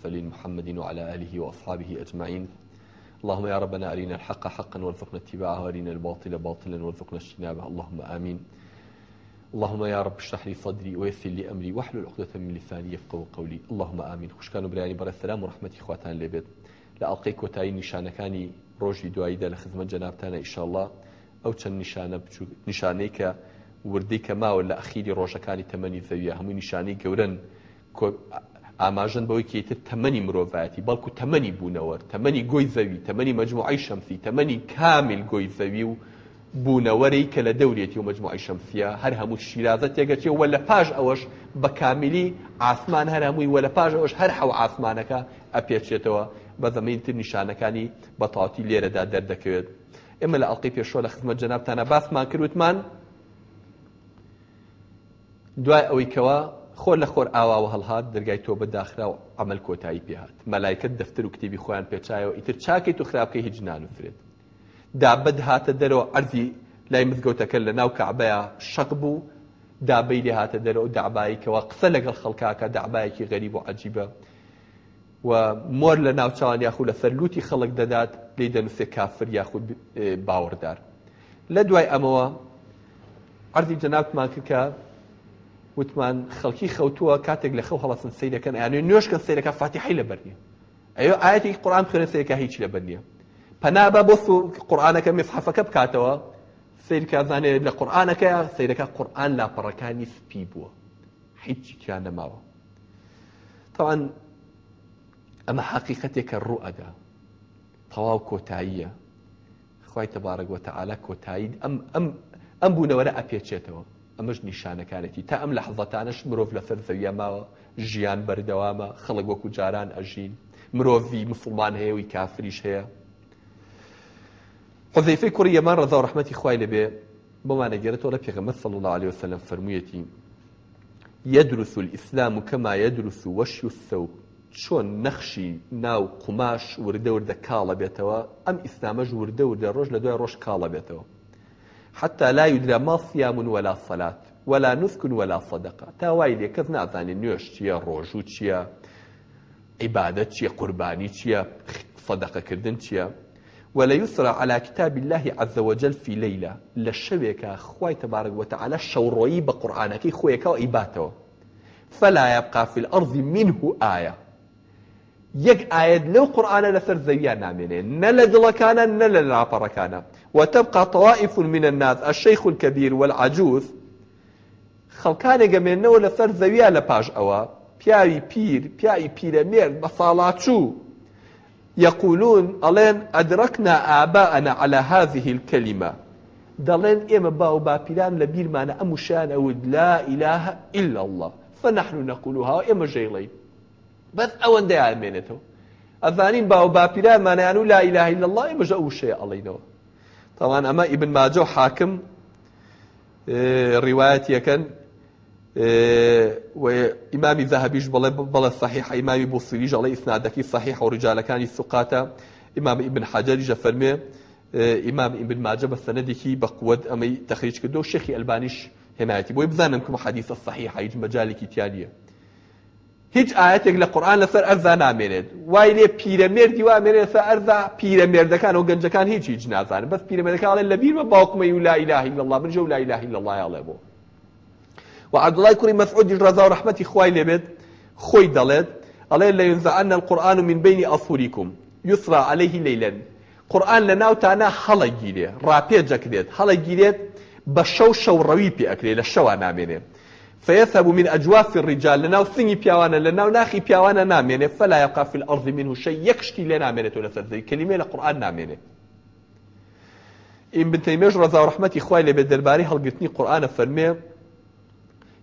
المرسلين محمد وعلى آله وأصحابه أجمعين. اللهم يا ربنا أرنا الحق حقا وارزقنا اتباعه وأرنا الباطل باطلا وارزقنا اجتنابه. اللهم آمين. اللهم يا رب اشرح لي صدري ويسر لي أمري واحلل عقدة من لساني يفقهوا قولي. اللهم آمين. خوش كانوا براني بر السلام ورحمة إخواتان لبيت. لألقي كوتاي نشانكاني روجي دوائي دا لخدمة جنابتانا إن شاء الله. ئەو چەند نیشانە نیشانەی کە وردەی کە ماوە لە ئەخیری ڕۆژەکانی تەمەنی زەویە هەموو نیشانەی گەورن ئاماژن بەوەی کێتر تەمەنی مرۆڤایەتی بەڵکو تەمەنی بوونەوە تەمەنی گۆی زەوی تەمەنی مەجموعی شەمسی تەمەنی کامل گۆی زەوی و بوونەوەرەی کە لە دەورێتی و مجموعی شەمسیە هەر هەموو شیرازە تێگەچێ وە لە پاش ئەوەش بە کامیلی ئاسمان هەر هەمووی وە لە پاش ئەوش هەر حەو ئاسمانەکە ئەپێچێتەوە بە زەمینتر نیشانەکانی بە تاوتی لێرەدا دەردەکەوێت. ئێمە لە ئەڵلقی پێشۆ لە خزمەت جەنابتانە باسمان کردوتمان دوای ئەوەی کەوە خۆر لە خۆر ئاواوە هەڵهات دەرگای تۆ بەداخرا و عمل کۆتایی پێهات مەلایکت دەفتر و کتێبی خۆیان پێچایەوە ئیتر چاکەی تو خراپکەی هیچ نانوفرێت. دابەت هاتە دەرەوە ئەرزی لای مزگەوتەکە لە ناو کەعبەیە شەق بوو دابەی لێ هاتە دەرەوە دابایکەوە قسە لەگەڵ خەڵکاکە دابایەکی غەریب و عجیبە. و مۆر لە ناوچوان یاخود لە سەرلوتی خەڵک دەدات لی دەنووسێ کافر یاخود باوەڕدار. لە دوای ئەمەوە ئەردی جەنابمان کردکە وتمان خەڵکی خەوتووە کاتێک لە خەو هەڵەسن سیرەکەن یانێ نوێشکە سیرەکە فاتیحی لە بەرنیە ئەوە ئاەتی قورآن خوێنە سیرەکە هیچ لە بەرنیە پەنابە بۆ قورآانەکە مێسحەفەکە بکاتەوە سیرکازانێت لە قورآانەکە سیرەکە قورآن لاپەڕەکانی سپی بووە هیچ کیان نەماوە طبعا ئەمە حقیقەتێکە ڕوئەدا تەواو کۆتاییە خی تەبارەک وتەعالا کۆتایی ئەم بوونەوەرە ئەپێچێتەوە ئەمەش نیشانەکانێتی. تا ئەم لە حەزەتانش مرۆڤ لە سەر زەویە ماوە ژیان بەردەوامە خەڵک وەکو جاران ئەژین. مرۆڤی مسلمان هەیەوی کافریش هەیە. حذيفه كوري يمان رضا رحمتي خوای لبه بما نجرت ولا پیغمبر صلى الله عليه وسلم فرميتي يدرس الإسلام كما يدرس وشي الثوب. چۆن نەخشی ناو قوماش وردە وردە کاڵە بێتەوە ئەم ئیسلامەش وردە وردە ڕۆژ لە دوای ڕۆژ کاڵە بێتەوە؟ حتى لا يدرى ما صيام ولا صلاة ولا نسك ولا صدقة. تا وای لێ کەس نازانێت نوێش چییە ڕۆژوو چییە عیبادەت چییە قوربانی چییە صدقەکردن چییە؟ ولا يسرى على كتاب الله عز وجل في ليلة للشبكة خوي تبارك وتعالى شوروي بقرآنك خويك وإباته فلا يبقى في الأرض منه آية. لەو قورآانە لەسەر زەویان نامێنێ نە لە دڵەکانە نە لە لاپەڕەکانە. وتبقى طوائف من الناس. الشيخ الكبير والعجوز خەڵکانێک گەمێنەوە لەسەر زەویا لە پاش ئەوە. پیاوی پیر پیاوی پیرەمێرد بە يقولون ئەڵێن ئەدركنا آباءنا على هذه الكلمة. دەڵێن ئێمە باو باپیران لە بیرمانە ئەم ئەود لا إله إلا الله. فنحن نقولها ئێمە ژەیڵین بەس ئەوەندە یامێنێتەوە ئەزانین باو باپیرانمانیان و لا إله إلا الله ئێمەژە ئەوشەیە ئەڵینەوە. طبعا ئەمە ئیبن ماجە و حاکم ڕیواەتیەکەن ئیمامی ذهبیش بڵێ بڵێ صحیح ئیمامی بوصیریش ئەڵێ ئیسنادەکی صحیح و ڕجالەکانی سوقاتە ئیمام ئیبن حەجەریژە فەرمێ ئیمام ئیبن ماجە بە سەنەدێکی بە قووەت ئەمەی تەخریج کردو و شێخی ئەلبانیش هێنایەتی بۆی بزانم کم حەدیثە صحیح هیچ ئاەتێک لە قورآن لەسەر ئەرزا نامێنێت. وای لێ پیرەمێردی وامێنێت سە ئەرزا پیرەمێردەکان و گەنجەکان هیچ هیچ نازانن. بەس پیرەمێردەکانڵێن لە بیرمە باوکمەی و لا إله إلا الله من جو لا إله إلا الله یاڵێ بۆ. و عبدڵای کوڕی مەسعودی ڕەزا و ڕەحمەتی خوای لێبێت خۆی دەڵێت ئەڵێ لە ينزعن القرآن من بين أصولكم يسرى عليه ليلا قورآن لە ناوتانە هەڵە گیرێ ڕاپێجەکرێت هەڵە گیرێت بە شەو شەو ڕەوی پێ ئەکرێ لە شەوە نامێنێ. فيذهب من أجواف الرجال. لنا وثني بيوانا لنا وناخي بيوانا نامينه. فلا يبقى في الأرض منه شيء. يكشتي لنا مينه ولا سرزي كلمة القرآن نامينه. إن بنت تيمية رضا ورحمة إخوائي لبدرباري هل قلتني قرآن فرميه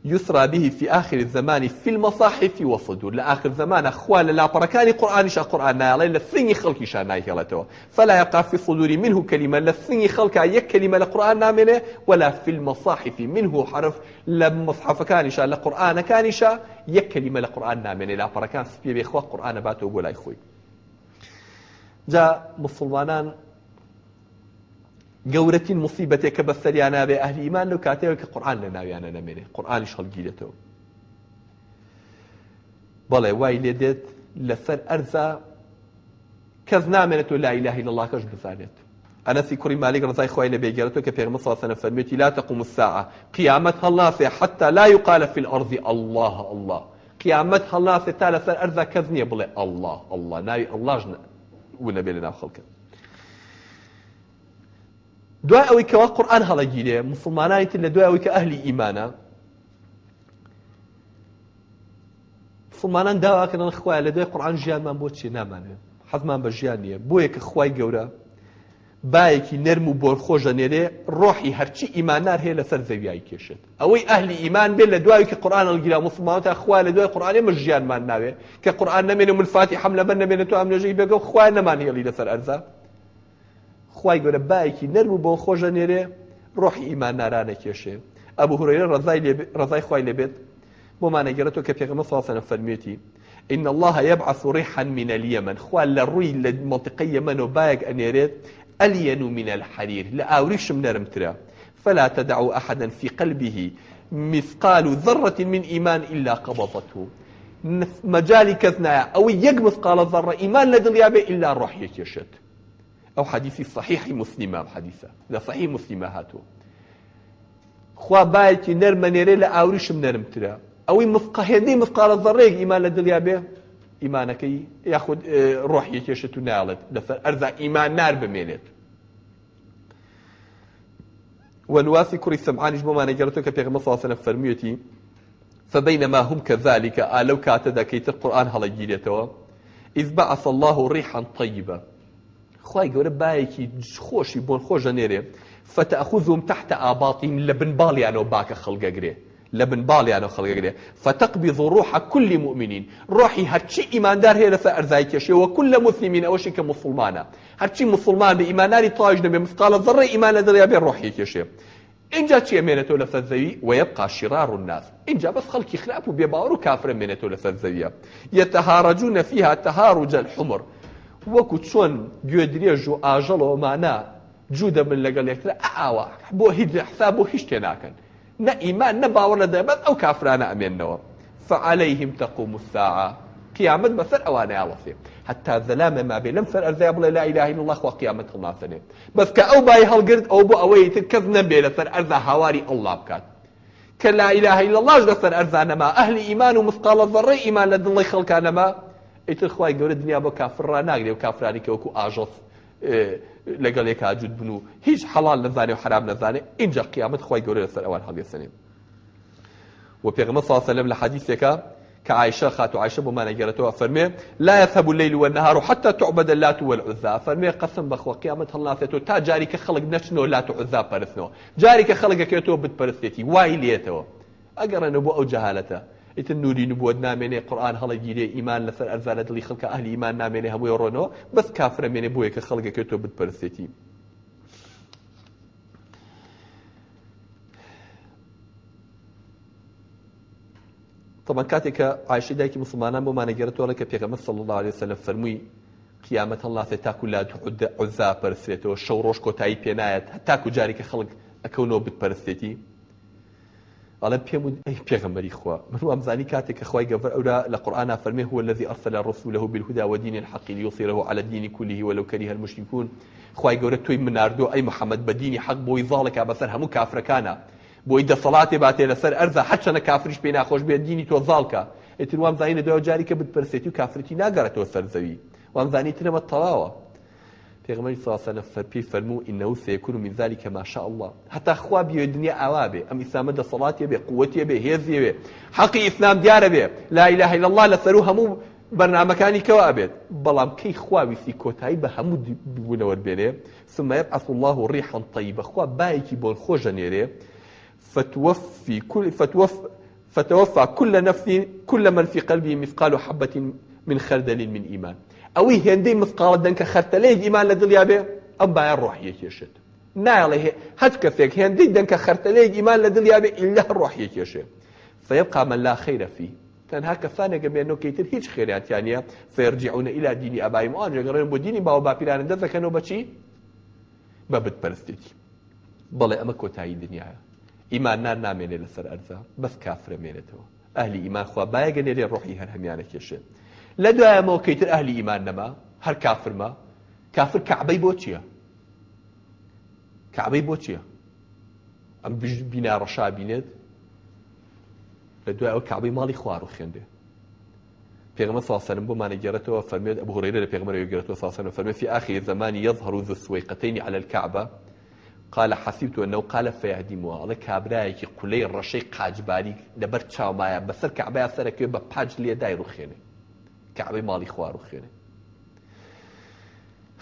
يسرى به في آخر الزمان في المصاحف والصدور لآخر زمان أخوان لا بركاني قرآن شا قرآن نايلا لثني خلقي شا نايهلته فلا يقع في الصدور منه كلمة لثني خلق يك كلمة لقرآن نامنه ولا في المصاحف منه حرف لمصحف كان شا لقرآن كان شا يك كلمة لقرآن نامنه لا بركان سبيه بإخوة قرآن باتو قول أخوي. جاء مسلمانان گەورەترین مصیبەتێک کە بە سەریان نابێ ئەهلی ئیمان لەو کاتێوە کە قورآن لە ناویانە نەمێنێ قورآانیش هەڵگیرێتەوە بەڵێ وای لێ دێت لەسەر ئەرزە کەس نامێنێت و لا إله إلا الله کەش بزانێت أنس كري مالك رضاي خوي لبي جرتو كبير الله عليه وسلم لا تقوم الساعة. قيامتها الله حتى لا يقال في الأرض الله الله. قيامتها تعالى سر أرض كذني بلا الله الله. ناوي الله جنا ونبي لنا خلقه. دوای ئەوەی کەوا قورآن هەڵەگیرێ مسلمانانی تر لە دوای ئەوەی کە ئەهلی ئیمانە. مسلمانان داواکەن خوای لە دوای قورآن ژیانمان بۆ چێ نامانێت حەزمان بە ژیان نییە. بۆیە کە خوای گەورە باەکی نەرم و بۆرخۆژە نێرێ ڕۆحی هەرچی ئیماندار هەیە لەسەر زەویایی کێشێت ئەوەی ئەهلی ئیمان بێت لە دوای کە قورآن هەڵگیرا مسلمان تا خوا لە دوای قورآانی مە ژیانمان ناوێ. کە قورآن نامێنێ منفاتی حەم لەبەر نامێنێت تو ئەم نێژەی بێگە خوای نەمان هێڵی لەسەر ئەرزە خوای گەورە باەکی نەرم و بۆ خۆشە نێرێ ڕۆحی ئیماندارانە کێشێ ئەبوو هورەیرە ڕزای خوای لێبێت بۆمانەگەرێتەوە کە پێغەمە ساسەنە فەرمێتی إن الله يبعث ريحا من اليمن خوال للروي لمنطقة يمن وبايق أنيريت ألين من الحرير لأوريش نرمترا فلا تدعوا أحدا في قلبه مثقال ذرة من إيمان إلا قبضته. مجالي كثنايا أو يق مثقال ذرة إيمان لدل إلا الروح يكشت أو حديثي صحيح مسلمة حديثة لا صحيح مسلمة هاتو. خوا بايتي نرمنيري لأوريش نرمترا ئەوەی هێندەی مثقال ذڕێک ئیمان لە دڵیا بێ؟ ئیمانەکەی یاخود ڕۆحی کێشت و ناڵێت. لەسەر ئەرزا ئیمان نار بمێنێت. ونواسي كري سمعانش بما نجرتو كبيغ صلى الله فرميتي فبينما هم كذلك آلو كاتدا كيت القرآن هلا جيلتوا إذ بعث الله ريحا طيبة خواهي قول بايكي خوشي بون خوش نيري فتأخذهم تحت آباطهم لبن بالي أنا باك خلق قريه لە بنباڵیانە خەڵگەگرێ. فتقبض روح كل مؤمن. ڕۆحی هەرچی ئیماندار هەیە لەسەر ئەرزای کێشەوە كل مسلم ئەوەشی کە مسلمانە. هەرچی مسلمان بە ئیمانداری تاژ دەبێ مثقالە ذڕێ ئیمان لە دڵیا بێ ڕۆحی کێشێ. اینجا چی مێنێتەوە لەسەر زەوی؟ ويبقى شرار الناس. اینجا بس خەڵکی خراپ و بێباوەڕ و کافرە مێنێتەوە لەسەر زەویە. يتهارجون فيها تهارج الحمر. وەکو چۆن گوێ درێژ و ئاژەڵەوە مانە جوو دەبن لەگەڵ یەکترە ئاوا بۆ هیچ حساب بۆ هیچ تێ ناکەن. نە ئیمان نە باوەڕ لە دەبەت ئەو کافرانە ئەمێنەوە فعليهم تقوم الساعة. قيامت بسر أوانا يالفي حتى ظلام ما بي. لم سر أرزي أبو لا إله إلا الله وقيامت الله سنة. بس كأو باي هالقرد أو بو أوي تركز نبي لسر أرزا هواري الله بكات. كلا إله إلا الله جسر أرزا نما أهل إيمان ومثقال الذرة إيمان لدن الله خلق نما إتر خواهي قول الدنيا بو كافر ناقري وكافراني كوكو آجوس لەگەڵ ێک ئاجود بن و هیچ حەڵال نەزانێ و حرام نەزانێ. اینجا قیامەت خۆی گەورە لەسەر ئەوان هەڵگەسەنێ. و پێغمە ساسەلم لە حەدیثێکە کە عائشة خات عائشة بما نجرته فرمي لا يذهب الليل والنهار حتى تعبد اللات والعزى. فرمي قسم بخوا قيامة الله فتو تا جاري كخلق نشنو لات وعزى برثنو جاري كخلق كيتو بتبرثتي واي ليتو أقرأ نبو أو جهالته ئیتر نوری نبووت نامێنێ قورآن هەڵەگیرێ ئیمان لەسەر ئەرزانە دڵی خەڵکە ئەهلی ئیمان نامێنێ هەمووی ڕۆنەوە بەس کافرە مێنێ بۆیە کە خەڵگەکە تۆ بتپەرسێتی. طبعا کاتێک کە عایشی دایکی مسلمانان بۆ مانەگەرێتەوە کە پێغەمبەر صلی الله عليه وسلم فەرمووی قیامەت فێ تاکو لا عزا پەرسێتەوە شەو ڕۆژ کۆتایی پێنایەت تاکو جاری کە خەڵک ئەکەونەوە بتپەرسێتی. ئەڵێ پێم ئەی پێغەمبەری خوا من کاتێک کە خوای گەڤەر ئەورا لە قورآنا فەرمێ هو الذي أرسل رسوله بالهدى ودين الحق ليظهره على الدين كله ولو كره المشركون. خوای گەورە توی مناردو ئەی محەممەد بە دینی حەق بۆی ڤاڵێکا بەسەر هەموو کافرەکانە بۆی دەسەڵاتێ باتێ لەسەر ئەرزە حەچەنە کافریش پێ ناخۆش بێت دینی تۆ ڤاڵکە ئێتر وام زانینە دوای جاری کە بتپەرسێتی و کافرەتی ناگەڕێتەوە سەرزەوی وام زانی ترەمە تەواوە پێغمەری ساسەنە فەرپی فەرموو ئینەو سێکون من ذلك ما شاء الله حتا خوا بیێ دنیا ئاوا بێ ئەم ئیسلامە دەسەڵاتێ بێ قووەتێ بێ هێزیێ بێ حەقی ئیسلام دیارە بێ لا إله إلا الله لەسەر و هەموو بەرنامەکانی کەوا ئەبێت بەڵام کەی خواویستی کۆتایی بە هەموو بوونەوە بێنێ ثم يبعث الله ريحا طيبة خوا بايكي بون خوجا نيري فتوفي كل فتوفى فتوفى كل نفس كل من في قلبه مثقال حبة من خردل من إيمان ئەوەی هێندەی مثقاڵە دەنکە خەرتەلەیەک ئیمان لە دڵیا بێ ئەم باە ڕۆحیە کێشێت. ناڵێ هەت کەسێک هێندەی دەنکە خەرتەلەیەک ئیمان لە دڵیا بێ ئیلا ڕۆحیە کێشێ. فيبقى من لا خير فيه تەنها کەسانێکە بێنەوەکەیتر هیچ خێریاتیانە. فێرجیعونە ئیلا دینی ئەبای ئەگەڕێن بۆ دینی باوە باپیرانە دەزەکەنەوە بەچی بە بتپەرستێتی بەڵێ ئەمە کۆتایی دنیاە. ئیمان نان نامێنێ لەسەر ئەرزە بەس کافرە مێنێتەوە. ئەهلی ئیمان خوا باەگەنێرێ ڕۆحی هەر هەمیانە کێشێت لە دوایەمەوە کەیتر ئەهلی ئیمان نەما هەر کافرمە کافر کەعبەی بۆ چییە کەعبەی بۆ چییە ئەم بینا ڕەشا بینێت لە دوای ئەو کەعبەی ماڵی خوار و خوێندێ پێغمە ساسەنم بۆمانە گەێرەتەوە فەرمێت ئەبوو هڕێرە لە پێغمەرە گەێرەوە ساسەن فەرمێ في آخر زمان يظهر ذو السويقتين على الكعبة. قال حسبت أنه قال فيهدمها الله كابرايكي قلي الرشي قاجباري لبر چاومايا بسر كعبة سرك بە پاج لێ دای ڕوخێنێ کەعبەی ماڵی خوا ڕوخێنێ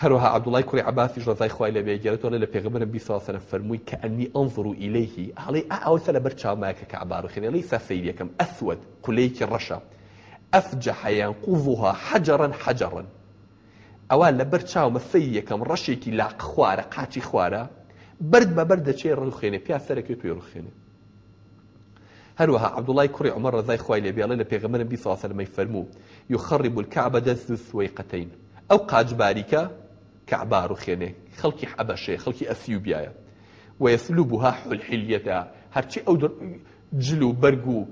هەروها عبدوڵای کوڕی عباسی ڕزای خوای لە بێگەرێتەوە لە پێغمبرم بیساسەنە فەرمووی کە ئەنی ئەنظر ئیلەیهی هەڵی ئەوسە لە بەر چاومایە کە کەعبا ڕوخێنێ لەی سەفەیریەکەم ئەسود قولەیەکی ڕەشە ئەفجح ينقضها حجرا حجرا بەر چاومە فەی یەکەم ڕەشێکی لاق خوارە قاچی خوارە برد بەر دەچێ ڕوخێنێ پیا سەرەکەی توی ڕوخێنێ هەروەها عبدوڵای کوڕی عمر ڕزای خوای لێ بێڵێ لە پێغەمبەرم بی ساسەلمەی فەرموو یخرب الكعبة دەست سوەیقەتەین ئەو قاجباریکە کەعبا ڕوخێنێ خەڵکی حەبەشێ خەڵکی ئەسیوبیایە ويسلبها حلحليتها هەرچی ئەو جل و بەرگ و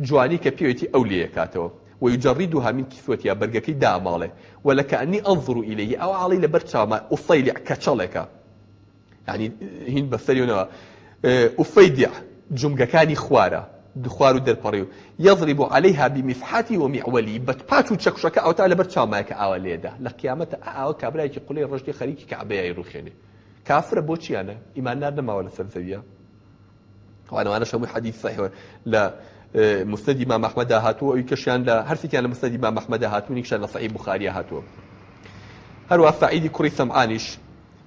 جوانی کە پێوێتی ئەو لێکاتەوە ويجردها من كسوتها برقكي داماله ولكأني أنظر إليه أو علي لبرشاما أصيلع كتشالك يعني هين بسريونا أفيدع جمقكاني خوارا دخوار و دەرپەڕی و. يضرب عليها بمفحاتی و میعوەلی بەتپاچ و چەکشەکە ئەو تا لەبەر چاومایەکە ئاوە لێدا. لە قیامەتە ئاوە کابراایکی قوڵی ڕژدی خەریکی کەعبەیە ڕوخێنێ. کافرە بۆچیانە ئیماندار نەماوە لە سەرزەویە. وانەوانە شەمووی حەدیث صحیح لە مسند امام احمد هاتووە. ئەوی کەشیان لە هەرسێکیان لە مسند امام احمد هاتوونیشان لە صحیح بخاری هاتووە. هەروە فعیدی کوڕی سەمعانیش.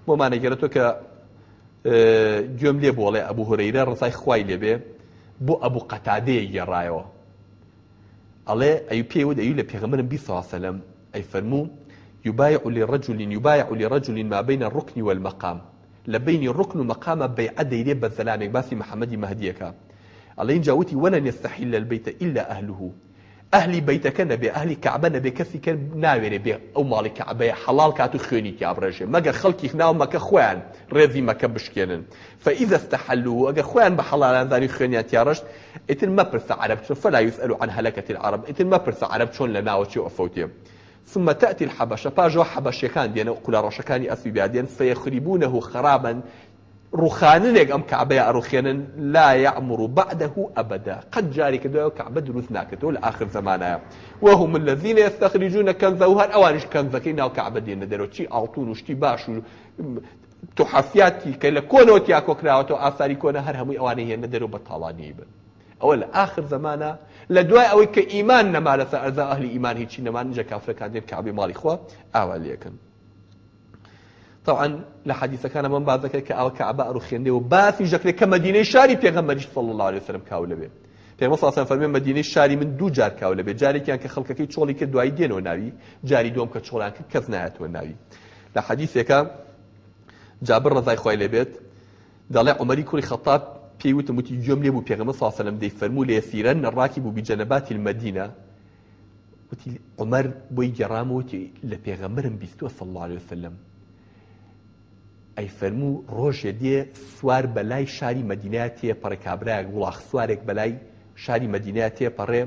بۆمانەگەرێتەوە کە گوێم لێ بۆڵێ ئەبوو هورەیرە ڕزای خوای لێبێ. بۆ ئەبوو قەتادەیە گێڕایەوە ئەڵێ ئەی پێوە دەوی لە پێغەمبرم بی سەلەم ئەی فەرموو يبايع لرجل يبايع لرجل ما بين الركن والمقام. لبين الركن ومقام بيع ديري بزلامك باسي محمد مهديك. الله إن جاوتي ولن يستحل البيت إلا أهله. ئەهلی بەیتەکە نەبێ ئەهلی کەعبە نەبێ کەسی کە ناوێرێ بێ ئەو ماڵی کەعبەیە حەڵال کات و خوێنی کابڕێژێ مەگە خەڵکی ناو مەکە خۆیان ڕێزی مەکە بشکێنن فإذا استحلوا ئەگە خۆیان بە حەڵالانزانی خوێنیان تیاڕشت ئیتر مەپرسە عرب چۆن فلا يسأل عن هلكة العرب. ئیتر مەپرسە عرب چۆن لە ناوەچی ئەفەوتێ ثم تأتي الحبشة باجوا حبشيكان دينا قل رشكاني أثيبيا فيخربونه خرابا ڕوخاننێک ئەم کعبەیە ئەڕوخێنن لا يعمر بعده أبدا قد جاري كدو كعبة دروس ناكتو لآخر زمانها وهم الذين يستخرجون كنزه هر أوانش كنزكي ناو كعبة دينا درو چي أعطون وشتي باش تحفياتي كلا كونو تياكو كراوتو آثاري كونا هر همي أواني هي ندرو بطالاني بن. أولا آخر زمانها لدواء أوي كإيمان نما لسا أرزا أهل إيمان هيتشي نما نجا كافر كان دين كعبة مالي خوا أوليكن طبعا لحديث كان من بعد ذلك كعبة أرخين دي وباثي جكري كمدينة شاري بيغمبر صلى الله عليه وسلم كاولة بي پێمە ساسان فەرمێ مدینەی شاری من دوو جار کاو لەبێ. جارێکیان کە خەڵکەکەی چۆڵی کرد دوای دێنەوە ناوی جاری دۆم کە چۆڵان کرد کەس نایەتەوە ناوی. لە حەدیثێکە جابر ڕزای خۆی لێبێت دەڵێ عمەری کوری خەتاب پێی وتم وتی گوێم لێ بوو پێغەمە ساسەلم دەی فەرموو لێ سیرەن نەڕاکی بوو بیجەنەباتی المەدینە. وتی عمەر بۆی گەڕامەوەتی لە پێغەمبرم بیستوە صلى الله عليه وسلم. ئەی فەرموو ڕۆژێ دێ سوار بەلای شاری مەدیناتێ پڕکابراک وڵاخ سوارێک بەلای شاری مەدیناتێ پەڕێ.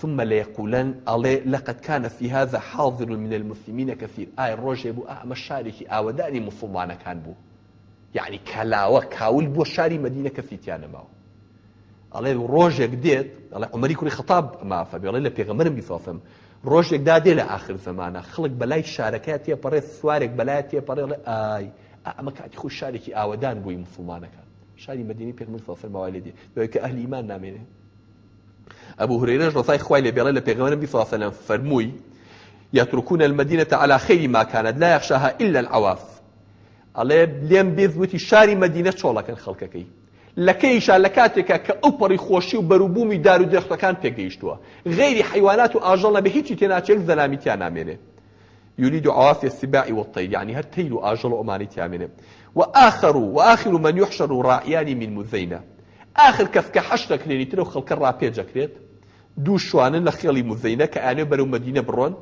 ثم لا يقولن ئەڵێ لقد كان في هذا حاضر من المسلمين كثير ئای ڕۆژێ بوو ئەمە شارێکی ئاوەدانی مسلمانەکان بوو؟ یعنی کەلاوە کاول بۆ شاری مدینە کە فیتیانەماوە ئەڵێ ڕۆژێک دێت ئەڵێ عمەری کوری خەتاب مافەبیڵێ لە پێغەمەرم بیفافم ڕۆژێکدا دێ لە آخر زمانە خلق بەلای شارەکە تێپەڕێ سوارێک بەلای تێپەڕێڵێ ئای ئەمە کاتی خۆی شارێکی ئاوادان بووی مسلمانەکان. شاری مدینی پێغمبر صلی الله علیه و آله دی دوکه اهل ایمان نامینه ابو هريره رضي الله عنه بيقول للبيغمبر صلى الله عليه وسلم فرموي يتركون المدينه على خير ما كانت لا يخشاها الا العواف. الله لم بيزوتي شاري مدينه چولكن خلقكي لەکەیش لە کاتێکە کە ئەو پەڕی خۆشی و بەروبوومی دار و درختەکان پێگەیشتووە. غێری حیوانات و ئاژەڵە بە هیچی تێناچێک زەلامیتیان نامێنێت يريد عوافي السباع والطير يعني هل تيل آجل أماني تامنه وآخر وآخر من يحشر راعيان من مذينة. آخر كفك حشرك ليني تلو خلق الرابية جاكريت دو شوان لخيالي مذينة كأنه برو مدينة برون.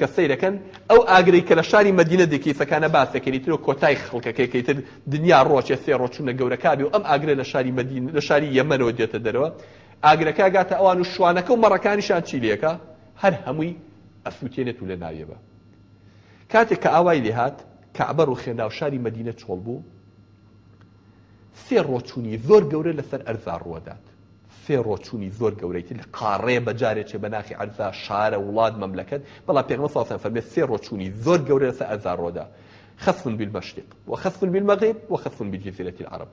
کەسەیرەکەن ئەو ئاگری کە لە شاری مدینە دەکەیسەکانە باسەکەنی تر کۆتای خەڵکەکەیکەیتر دنیا ڕۆچێ سێ ڕۆچوونە گەورەکبی و ئەم ئاگرە لە شاری مدین لە شاری یەمەنەوە دێتە دەرەوە ئاگرەکە گاتە ئەوان و شوانەکە و مەڕەکانیشان چیلەکە هەر هەمووی ئەسووتێنێت و لە ناوێبە کاتێک کە ئاوای لێهات کەعبەر و خێناو شاری مدینە چۆڵ بوو سێ ڕۆچوونی زۆر گەورە لەسەر ئەرزا ڕوەدات سێ ڕۆچوونی زۆر گەورەیتی لە قاڕێ بەجارێکێ بە ناخی ئەرزا شارە وڵات مەملەکەت. بەڵا پێغمە ساسان فەرمێ سێ ڕۆچوونی زۆر گەورە لەسەر ئەرزا ڕۆدا خەسف بالمەشرق وخەسف بالمەغرب وخەسف بالجزيرة العرب.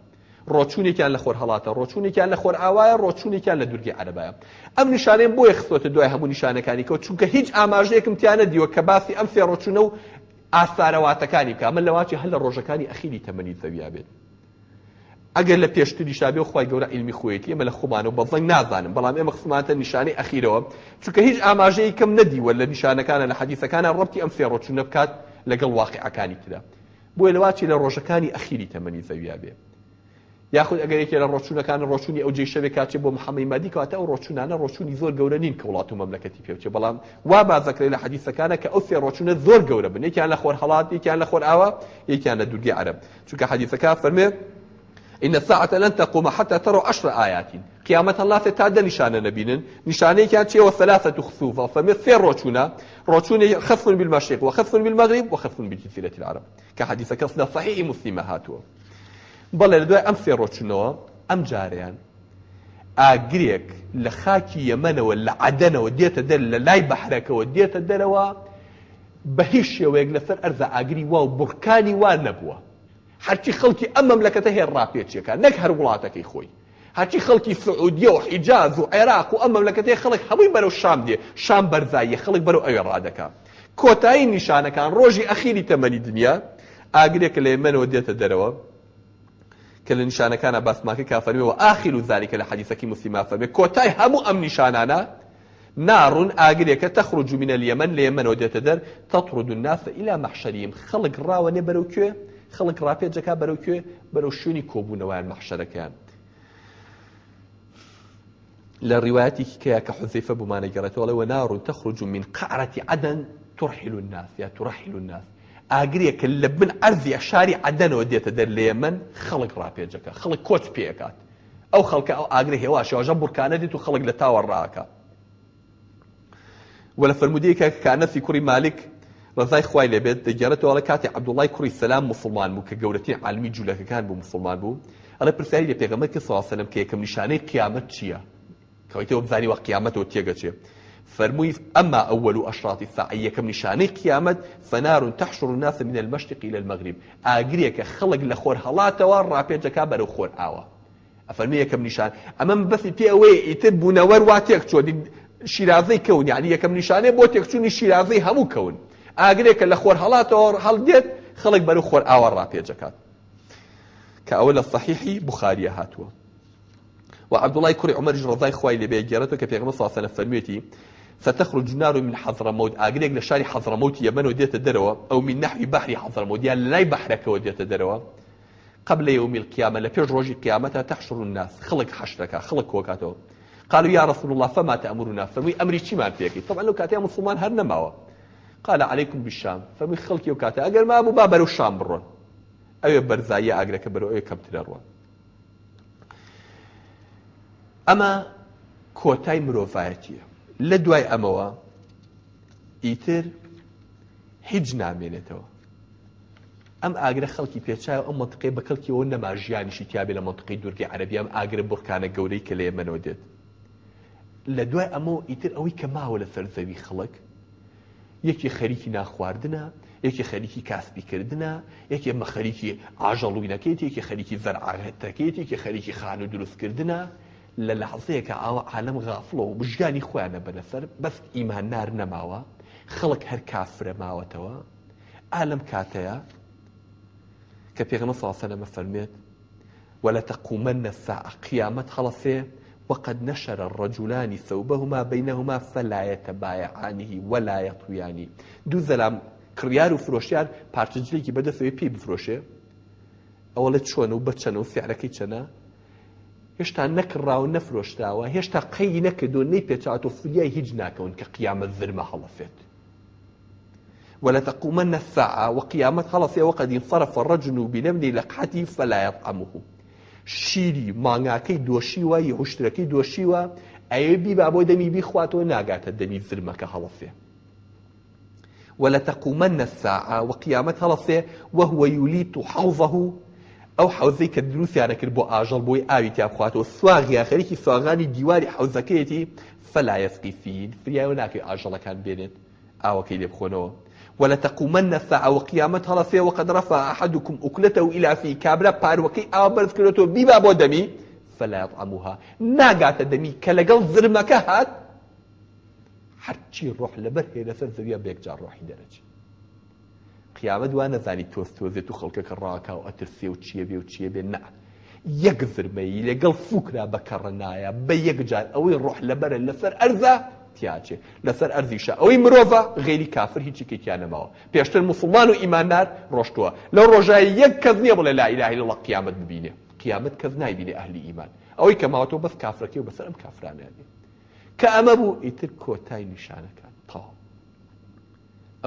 ڕۆچوونێکیان لە خۆر هەڵاتە ڕۆچوونێکیان لە خۆر ئاوایە ڕۆچوونێکیان لە دوورگی عەرەبایە. ئەم نیشانەیە بۆیە خستۆتە دوای هەموو نیشانەکانی کەوت چونکە هیچ ئاماژەیەکم تیانە دیوە کە باسی ئەم سێ ڕۆچوونە و ئاستارەواتەکانی بکە من لەواچی هەل لە ڕۆژەکانی ئەخیری تەمەنی زەویا بێت. ئەگەر لە پێشتری شابێ خی گەورە علمی خۆیەتی ئمە لە خۆمان و بەڵنگ نازانم بەڵام ئێمە خسمانتە نیشانەی ئەخیرەوە. چونکە هیچ ئاماژەیە کەم نەدیوە لە نیشانەکانە لە حەدیثەکانە ڕەتی ئەم سێڕۆچوونە بکات لەگەڵ واقعەکانی تدا بۆی لەواچی لە ڕۆژەکانی ئەخیری تەمەنی زەویا بێ یاخود ئەگەرێکی لە ڕۆچوونەکان ڕۆچوونی ئەو جێشەوێک کاچێ بۆ محەممەی مادی کاتە ئەو ڕۆچوونانە ڕۆچوونی زۆر گەورە نین کە وڵات و مەملەکەتی پێوچێ بەڵام وا بازەکرێت لە حەدیثەکانە کە ئەو سێ ڕۆچوونە زۆر گەورە بن. یەکیان لە خۆر هەڵات یەکیان لە خۆر ئاوە یەکیان لە دوورگی عرب. چونکە حەدیثەکە فەرمێ إن الساعة لن تقوم حتى تروا عشر آيات. قيامة الله تتعدى نشانة نبينا نشانة كانت وثلاثة خسوفة فمثل روتونا روتونا خف بالمشرق وخف بالمغرب وخف بالجزيرة العرب. كحديث كصنا صحيح مسلمة هاتوا بل لدواء أم في روتونا أم جاريان ئاگرێک لە خاکی یەمەنەوە لە عەدەنەوە دێتە دەر لە لای بەحرەکەەوە دێتە دەرەوە بە هیچ شێوەیەک لەسەر ئەرزە ئاگری وا و بورکانی وا نەبووە. هەرچی خەڵکی ئەم مەملەکەتە هێر ڕاپێچیەکە نەک هەر وڵاتەکەی خۆی. هەرچی خەڵکی سعودیە و حیجاز و عێراق و ئەم مەملەکەتەی خەڵک هەمووی بەرەو شام دێ شام بەرزاییە خەڵک بەرەو ئەوێ ڕادەکە. کۆتایی نیشانەکان ڕۆژی ئەخیری تەمەنی دنیا ئاگرێکە لە ئێمەنەوە دێتە دەرەوە. کە لە نیشانەکانە باسماکە کافەرمیەوە ئاخیر و زاریکە لە حەدیثەکی مسلما فەرمێ کۆتای هەموو ئەم نیشانانە نار ئاگرێکە تەخرج من اليمن لە ئێمەنەوە دێتە دەر تطرد الناس إلى محشرهم. خەڵک ڕاوەنێ بەرەو کوێ خەڵک ڕاپێجەکە بەرەو کوێ بەرەو شوێنی کۆبوونەوەیان مەحشەرەکەیان لە ڕیواەتی کەیە کە حزیفە بمانە گەڕێتەوەڵەوە نار تەخرج من قعرەتی عدن ترحل الناس یا ترحل الناس. ئاگرێکە لە بن ئەرزی شاری عدەنەوە دێتە دەر لێ من خەڵک ڕاپێجەکە خەڵک کۆچ پێکات. ئەو خەڵکە ئەو ئاگرە هێوا شێواژە بورکانە دیت و خەڵک لە تاوە ڕاکە. وە لە فرمودەیەکە کانەفی کوڕی مالک ڕزای خوای لێبێت دەگەێتەوەڵە کاتی عبدوڵای کوڕی سەسلام مسلمان بوو کە گەورەتی عالمی جوولەکەکان بوو مسلمان بوو. ئەڵە پرسیاری لە پێغەمە کە سواسەلم کە یەکەم نیشانەی قیامەت چییە؟ کەوەیتەوە بزانی وە قیامەتەوە فرموي أما أول أشراط الساعة يكم نشاني قيامت فنار تحشر الناس من المشرق إلى المغرب. أجريك خلق لخور هلاته ورابيج كابر وخور آوا أفرمي يكم نشان أما بس تي أوي يتب نور واتيك شو شيرازي كون. يعني يكم نشانه بو تيكچوني شيرازي همو كون. ئاگرێکە لە خۆر هەڵاتەوە هەڵدێت خەڵک بەرو خۆر ئاوە ڕاپێجەکات کە ئەوە لە صحیحی بخاریە هاتووە و عبدوڵای کوڕی عمەریش ڕزای خوای لێبێ گێرەتەوە کە پێغمە ساسەنە فەرمێتی ستخرج نار من حضرموت ئاگرێک لە شاری حضرموت یەمەنەوە دێتە دەرەوە ئەو من نحوی بحری حضرموت یان لای بەحرەکەەوە دێتە دەرەوە قبل يوم القيامة لبيج روجي قيامتها تحشر الناس. خلق حشرك خلق كوكاتو قالوا يا رسول الله فما تأمرنا؟ فمي أمري چی مان فيكي طبعا لو كاتيا مسلمان هر قال عليكم بالشام. فمن خلقي وكاتا اگر ما أبو بابر الشام برون. أو برزايا اگر كبرو أو كم تلرون أما کۆتای مرۆڤایەتیە لە دوای ئەمەوە ئیتر هیچ نامێنێتەوە. ئەم ئاگرە خەڵکی پێچای ئەم منطقی بە کەڵکیەوە نەما ژیانیشی تیاابێ لە منطقی دوورگی عربی ئەم ئاگرە بورکانە گەورەی کە لە ئێمەەوە دێت. لە دوای ئەمە ئیتر ئەوەی کە ماوە لە سەرزەوی خەڵک یەکی خەریکی ناخواردنە یەکی خەریکی کاسبیکردنە یەکێ مە خەریکی ئاژەڵوینەکەیت یەکی خەریکی زەرعاەتەکەیت یەکی خەریکی خان و دروستکردنە. لە لەحزەیەکە ئاوە عالم غافڵە و بژگانی خۆیانە بەلەسەر بەس ئیمان نار نەماوە خەڵک هەر کافرە ماوەتەوە. ئالم کاتەیە کە پێغمە ساسەلەمە فەرمێت ولا تقومن الساعة قيامت خلصه وقد نشر الرجلان ثوبهما بينهما فلا يتبايعانه ولا يطويانه دو زلام کڕیار و فرۆشیار پارچجلێکی بەدەستەوەی پێی بفرۆشێ. ئەوڵێت چۆن و بەچەن و سیعرەکەی چەنە؟ هێشتا نەکڕاو نەفرۆشتاوە هێشتا قەی نەکردو نەی پێچات و فریای هیچ ناکەون کە قیامەت زرمە هەڵەفێت. ولا تقومن الساعة وقيامت خلص وقد انصرف الرجل بنبل لقحته فلا يطعمه شیری مانگاکەی دۆشیوە یهشتەکەی دۆشیوە ئەوێ بی با بۆ دەمی بیخواتەوە ناگاتە دەمی زرمەکە هەڵەفێ. ولتقومن الساعة وقيامت هەڵەسێ وهو يليت حوضه ئەو حوزەی کە دروستیانە کرد بۆ ئاژەڵ بۆی ئاوی تیا بخواتەوە سواغیا خەریکی سواغانی دیواری حوزەکەیەتی فلا يسقي فيه فریاوە ناکەی ئاژەڵەکان بێنێت. ئاوەکەی لێ بخۆنەوە. ولتقومن الساعة وقيامت هەڵەسێ وقد رفع أحدكم أكلته إلى في كابرا باروكي بەرز کردێتەوە بیبا بۆ دەمی فلا يطعمها. ناگاتە دەمی کە لەگەڵ زرمەکە هات هەرچی ڕۆح لەبەر هێ لەسەر زەویە بێکجار ڕۆحی دەرەچێت قیامەت وان نەزانی تۆز تۆزێت و خەڵکەکە ڕاکا و ئەترسێ و چیە بێ و چیە بێ نە یەک زرمەی لەگەڵ فوکرا بەکەڕە نایە بە یەکجار ئەوەی ڕۆح لەبەرە لەسەر ئەرزە تیاچێ. لەسەر ئەرزیشە ئەوەی مرۆڤە غێری کافر هیچی کێکیانەماوە. پێشتر مسلمان و ئیماندار ڕۆشتووە. لەو ڕۆژای یەک کەس نییە بڵێ لا ئیلاهی لەڵە قیامەت ببینێ. قیامەت کەس نایبینێ ئەهلی ئیمان. ئەوەی کە ماوەتەوە بەس کافرەکەی و بەسەر ئەم کافرانیانێ کە ئەمە بوو ئیتر کۆتای نیشانەکان تاو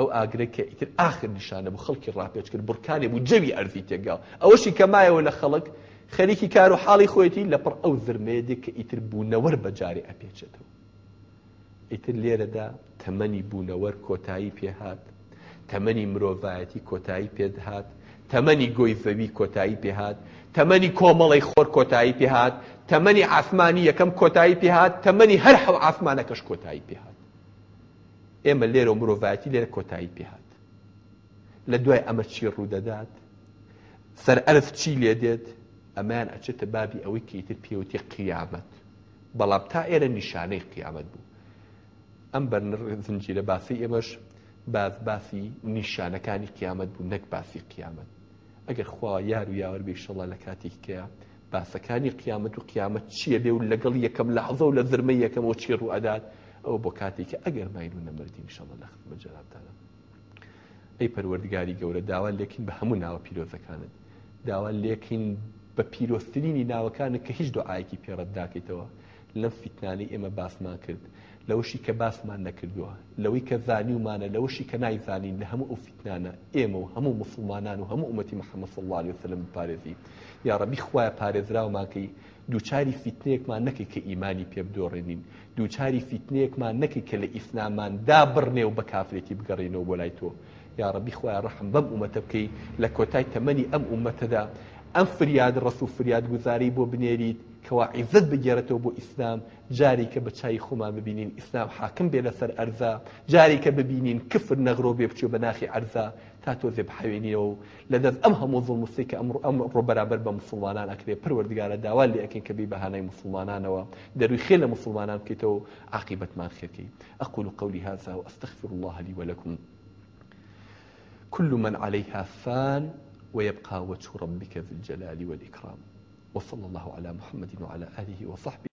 ئەو ئاگرە کە ئیتر آخر نیشانە بوو خەڵکی ڕاپێچ کرد بڕکانێ بوو جەوی ئەرزی تێگاو. ئەوەشی کە مایەوە لە خەڵک خەریکی کار و حاڵی خۆیەتی لەپڕ ئەو زرمەیە کە ئیتر بوونەوەر بەجارێ ئەپێچێتەوە. ئیتر لێرەدا تەمەنی بوونەوەر کۆتایی پێهات تەمەنی مرۆڤایەتی کۆتایی پێدهات تەمەنی گۆی زەوی کۆتایی پێهات تەمەنی کۆمەڵی خۆر کۆتایی پێهات تەمەنی ئاسمانی یەکەم کۆتایی پێهات تەمەنی هەر حەو ئاسمانەکەش کۆتایی پێهات ئێمە لێرە مرۆڤایەتی لێرە کۆتایی پێهات لە دوای ئەمە چی ڕوودەدات سەر ئەرف چی لێ دێت؟ ئەمان ئەچێتە بابی ئەوەی کەیتر پێوتی قیامەت. بەڵام تا ئێرە نیشانەی قیامەت بوو. ئەم بەرنر زنجیرە باسی ئێمەش باز باسی نیشانەکانی قیامەت بوو نەک باسی قیامەت. ئەگەر خوا یار و یاوە بێشەڵە لە کاتێککەیە باسەکانی قیامەت و قیامەت چییە بێ و لەگەڵ یەکەم لە حەزە و لە زرمە یەکەم و چی ڕوو ئەدات؟ ئەو بۆ کاتێکە ئەگەر ماین و نەمردین شەڵە لە خمە جەرابدانە ئەی پەروەردگاری گەورە داوا لێکین بە هەموو ناوە پیرۆزەکانت. داوا لێکین بە پیرۆستترینی ناوەکانت کە هیچ دوعاەکی پێڕەت داکەیتەوە. لەم فیتنانی ئێمە باسمان کرد. لەوشی کە باسمان نەکردووە لەوەی کە زانی ومانە لەوشی کە نایزانین لە هەموو ئەو فیتنانە ئێمە و هەموو مسلمانان و هەموو ئومەتی محەممەد صلی الله عليه وسلم بپارێزی یا ڕەبی خوایە پارێزراوماکەی دووچاری فیتنەیەکمان نەکەی کە ئیمانی پێ بدۆڕێنین دووچاری فیتنەیەکمان نەکەی کە لە ئیسلامان دابڕنێ و بە کافرێتی بگەڕێنەوە بۆ لای تۆ یا ڕەبی خوایە ڕەحم بەم ئومەتە بکەی لە کۆتای تەمەنی ئەم ئومەتەدا ئەم فریاد ڕسو فریاد گوزاری بۆ بنێریت کەوا عیزت بگێرێتەوە بۆ ئیسلام جاری کە بە چای خۆمان ببینین ئیسلام حاکم بێ لەسەر ئەرزا جاری کە ببینین کفر نەغرۆ بێ بچێ بە ناخی تا تۆزێ بحوێنیەوە و لە دەست ئەم هەموو زڵمستی کە ئەمڕ ئەم ڕۆ بەرابەر بە مسلمانان ئەکرێ پروەردگارە داوا لێ ئەکەین کە بی بەهانەی مسلمانانەوە. دەروی خێ لە مسلمانان بکەیتەوە عاقبەتمان خێرکەی. أقول قولي هذا وأستغفر الله لي ولكم. كل من عليها فان ويبقى وجه ربك ذي الجلال والإكرام. وصلى الله على محمد وعلى آله وصحبه